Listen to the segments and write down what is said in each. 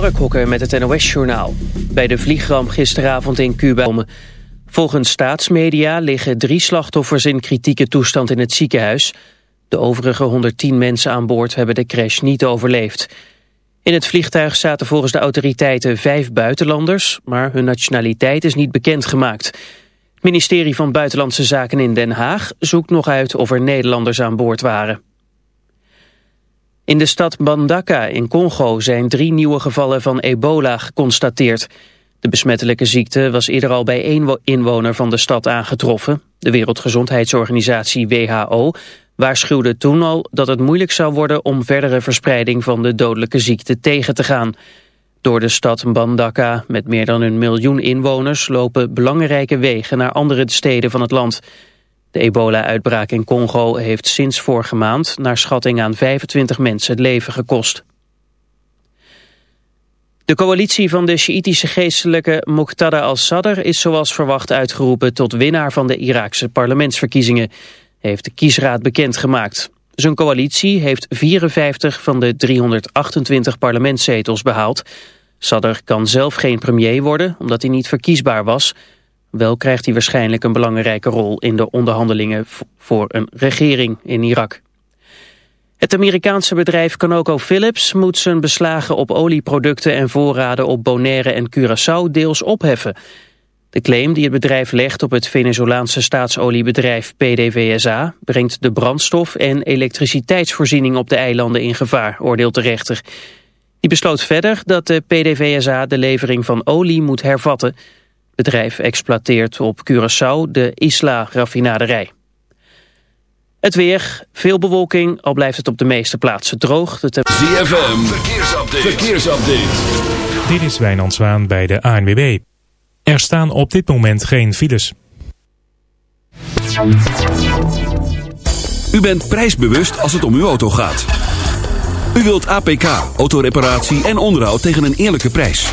Mark Hokker met het NOS-journaal. Bij de vliegramp gisteravond in Cuba... Volgens staatsmedia liggen drie slachtoffers in kritieke toestand in het ziekenhuis. De overige 110 mensen aan boord hebben de crash niet overleefd. In het vliegtuig zaten volgens de autoriteiten vijf buitenlanders... maar hun nationaliteit is niet bekendgemaakt. Het ministerie van Buitenlandse Zaken in Den Haag zoekt nog uit of er Nederlanders aan boord waren. In de stad Bandaka in Congo zijn drie nieuwe gevallen van ebola geconstateerd. De besmettelijke ziekte was eerder al bij één inwoner van de stad aangetroffen. De Wereldgezondheidsorganisatie WHO waarschuwde toen al dat het moeilijk zou worden om verdere verspreiding van de dodelijke ziekte tegen te gaan. Door de stad Bandaka met meer dan een miljoen inwoners lopen belangrijke wegen naar andere steden van het land. De ebola-uitbraak in Congo heeft sinds vorige maand naar schatting aan 25 mensen het leven gekost. De coalitie van de Sjiitische geestelijke Muqtada al-Sadr is zoals verwacht uitgeroepen tot winnaar van de Iraakse parlementsverkiezingen, heeft de kiesraad bekendgemaakt. Zijn coalitie heeft 54 van de 328 parlementszetels behaald. Sadr kan zelf geen premier worden omdat hij niet verkiesbaar was. Wel krijgt hij waarschijnlijk een belangrijke rol in de onderhandelingen voor een regering in Irak. Het Amerikaanse bedrijf ConocoPhillips moet zijn beslagen op olieproducten en voorraden op Bonaire en Curaçao deels opheffen. De claim die het bedrijf legt op het Venezolaanse staatsoliebedrijf PDVSA brengt de brandstof- en elektriciteitsvoorziening op de eilanden in gevaar, oordeelt de rechter. Die besloot verder dat de PDVSA de levering van olie moet hervatten. Het bedrijf exploiteert op Curaçao de Isla-raffinaderij. Het weer, veel bewolking, al blijft het op de meeste plaatsen droog. De ZFM, verkeersupdate. verkeersupdate. Dit is Wijnand Zwaan bij de ANWB. Er staan op dit moment geen files. U bent prijsbewust als het om uw auto gaat. U wilt APK, autoreparatie en onderhoud tegen een eerlijke prijs.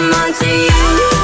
I'm onto you.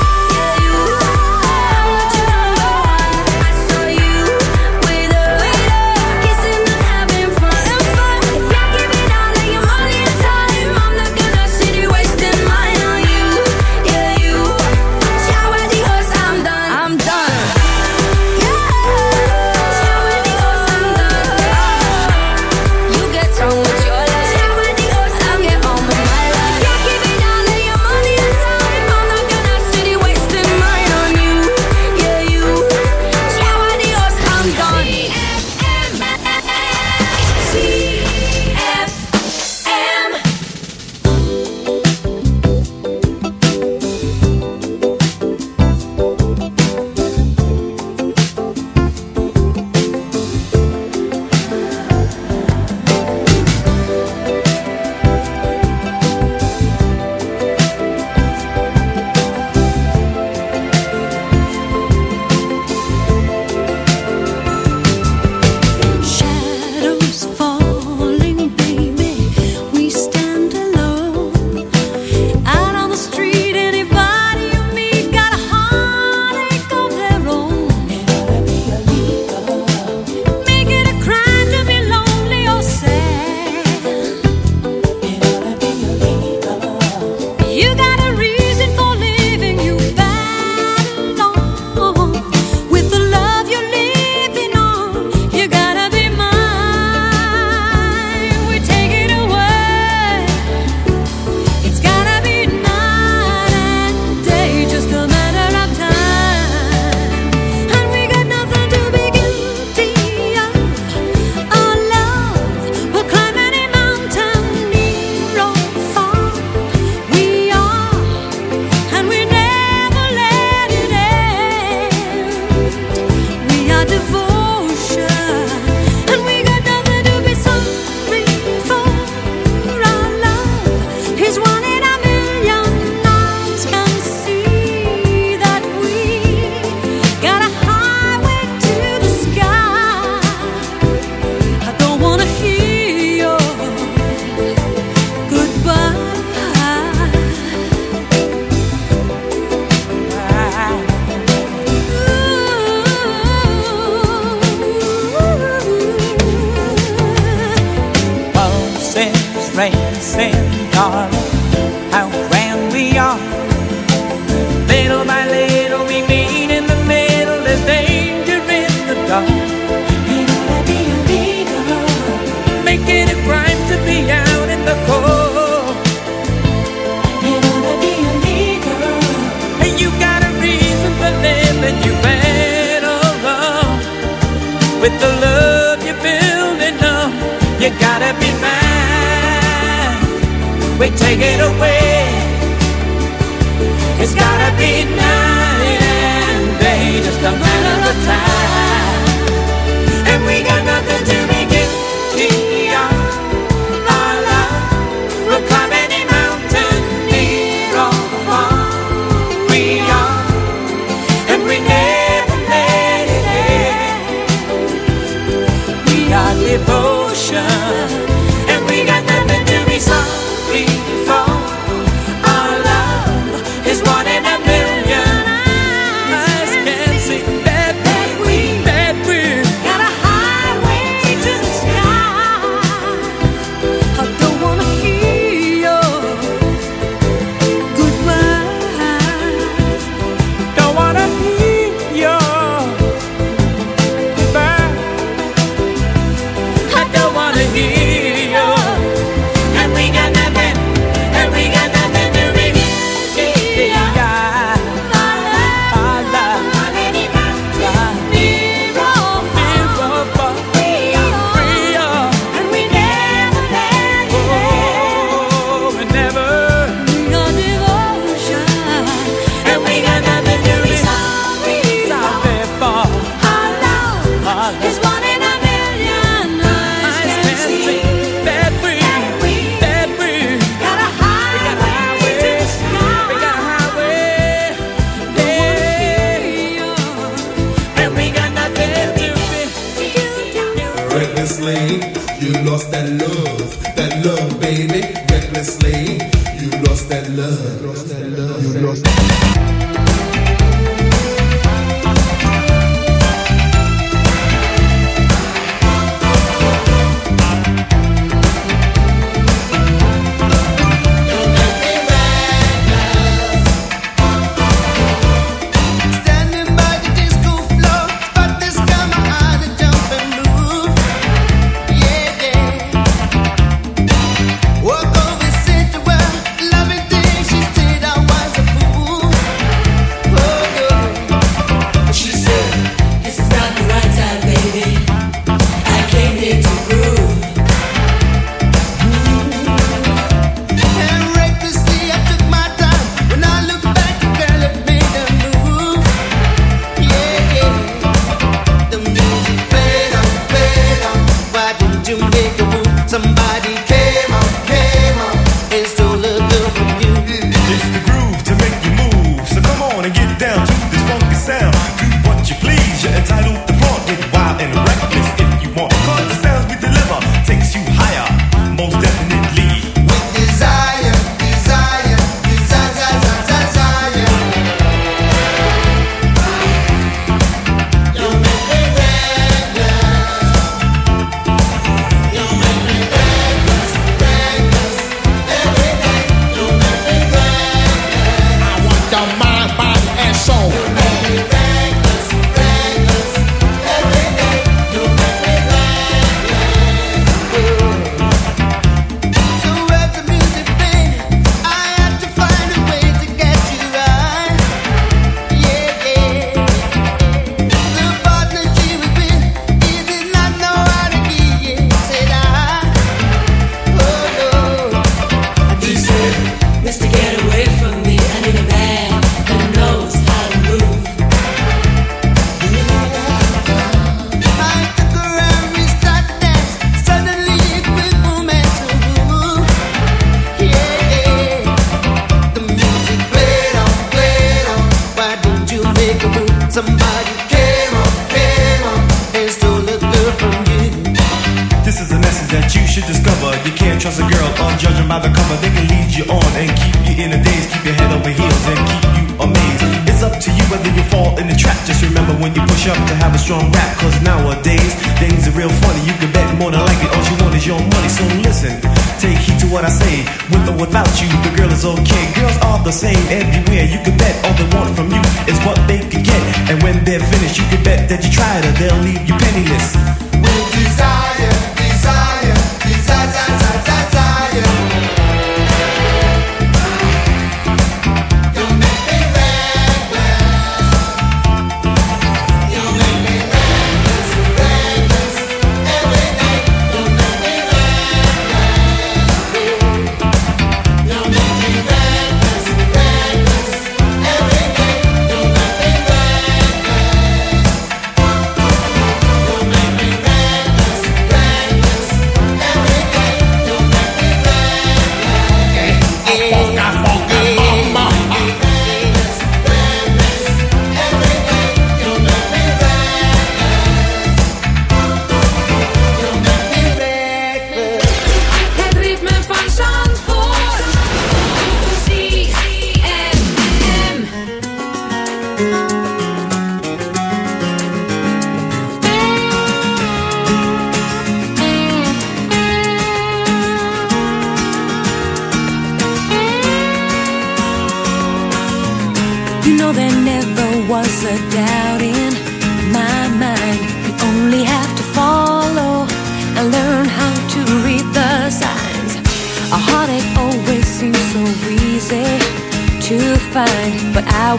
Whether you fall in the trap. Just remember when you push up to have a strong rap. Cause nowadays things are real funny. You can bet more than likely all you want is your money. So listen, take heed to what I say, with or without you, the girl is okay. Girls are the same everywhere. You can bet all they want from you is what they can get. And when they're finished, you can bet that you tried her, they'll leave you penniless. With desire, desire, desire, desire.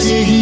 Ben blij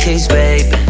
case, baby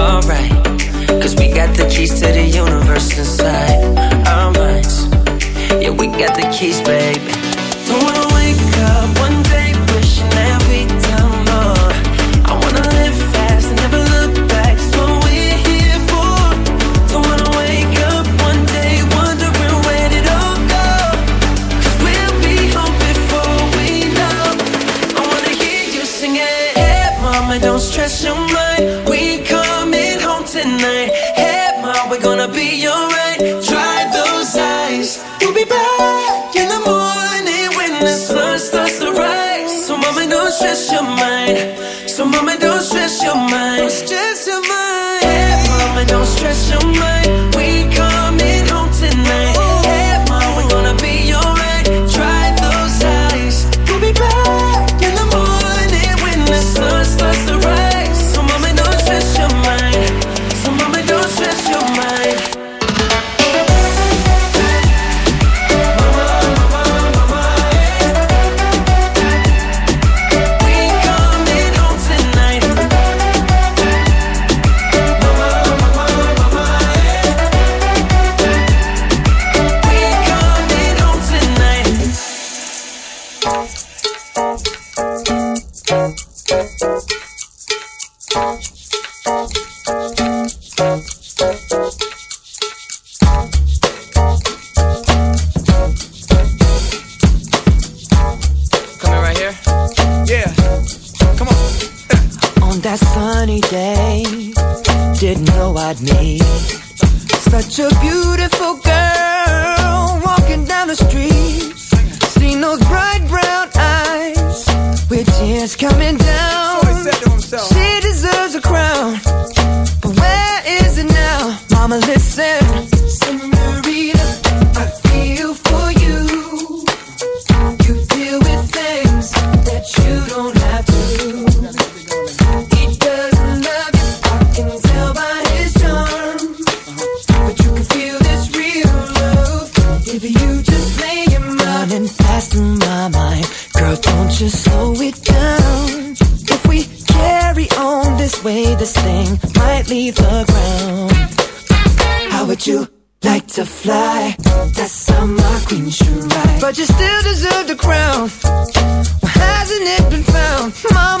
stress your mind. don't Stress your mind. Yeah, mama, don't stress your mind. But you still deserve the crown. Why hasn't it been found, Mama?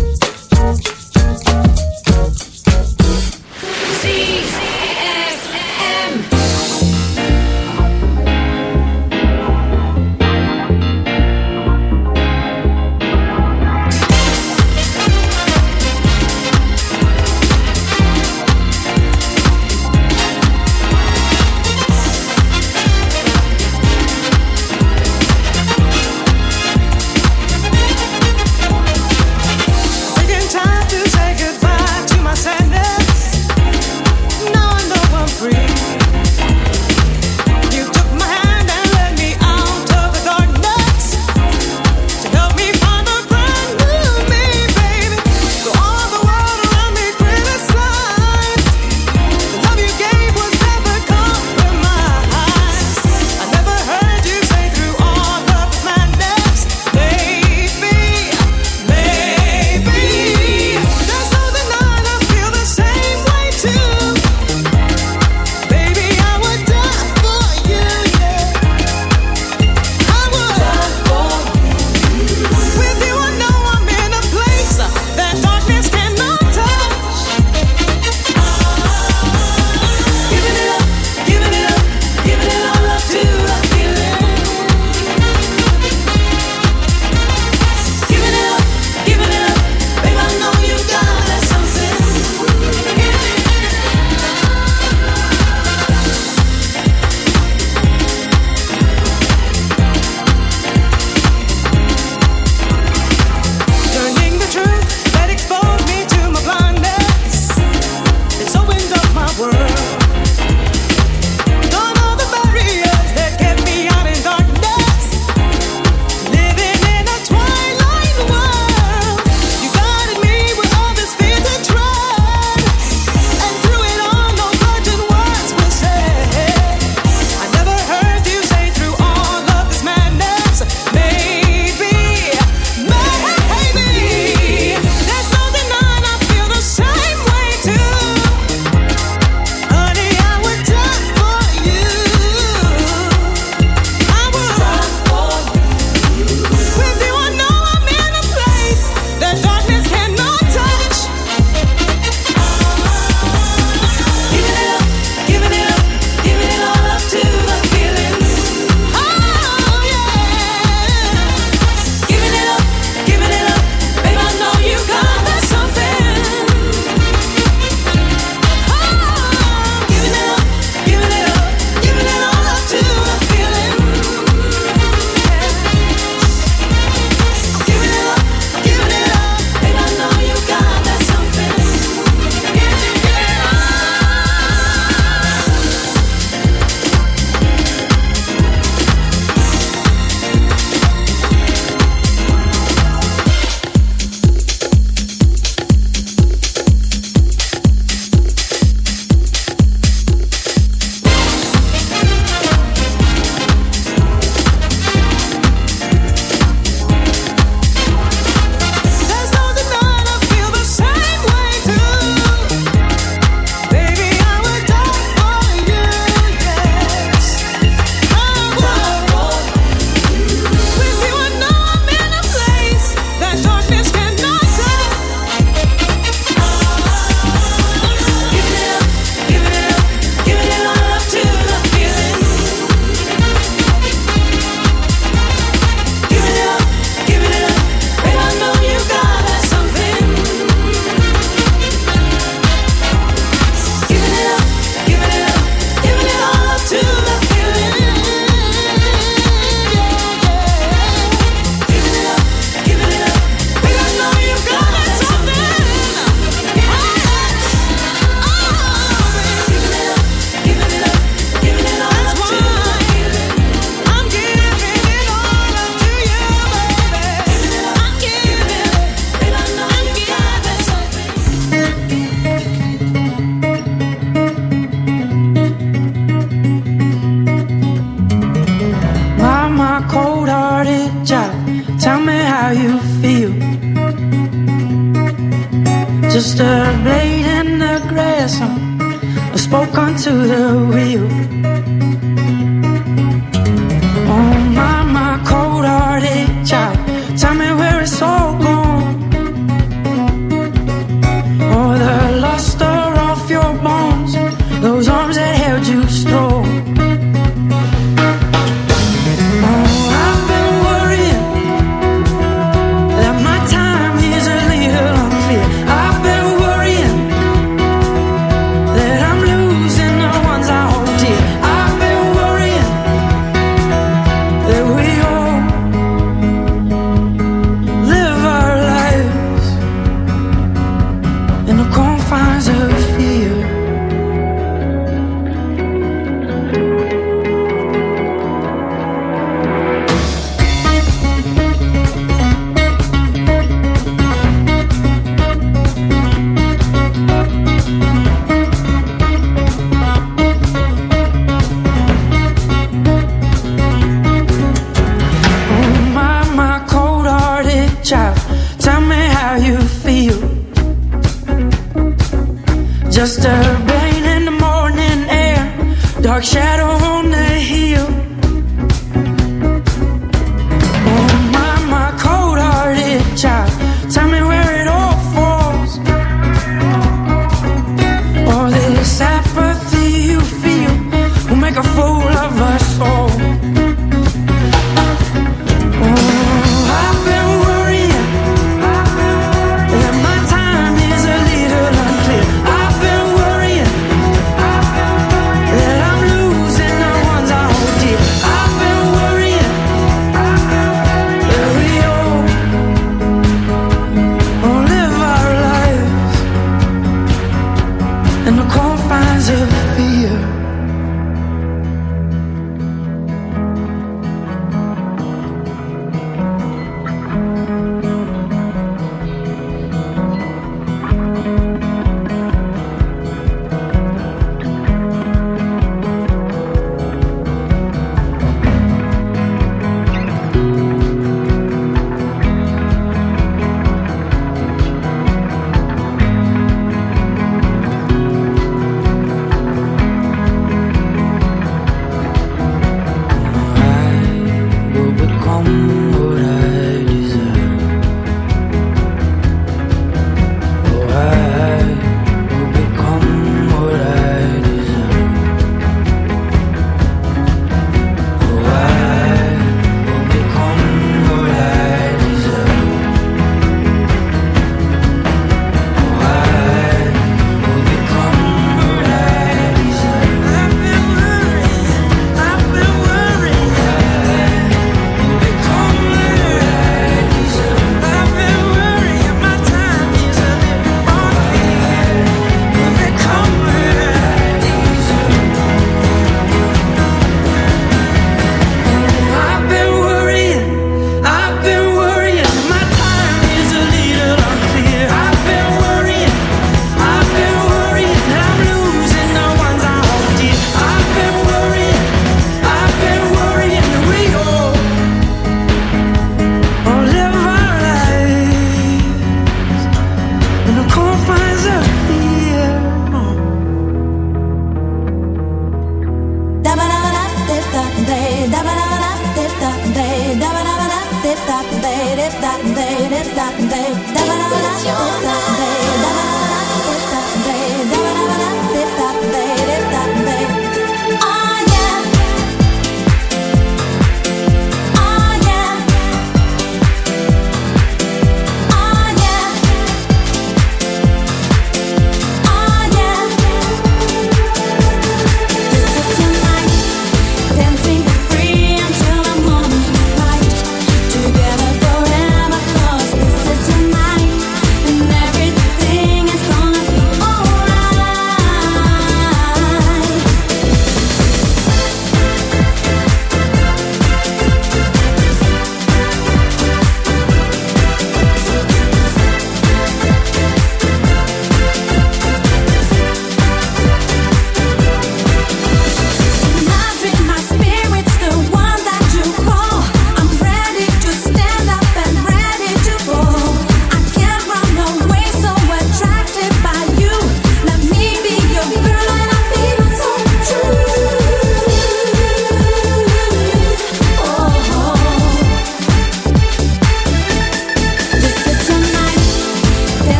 The wheel.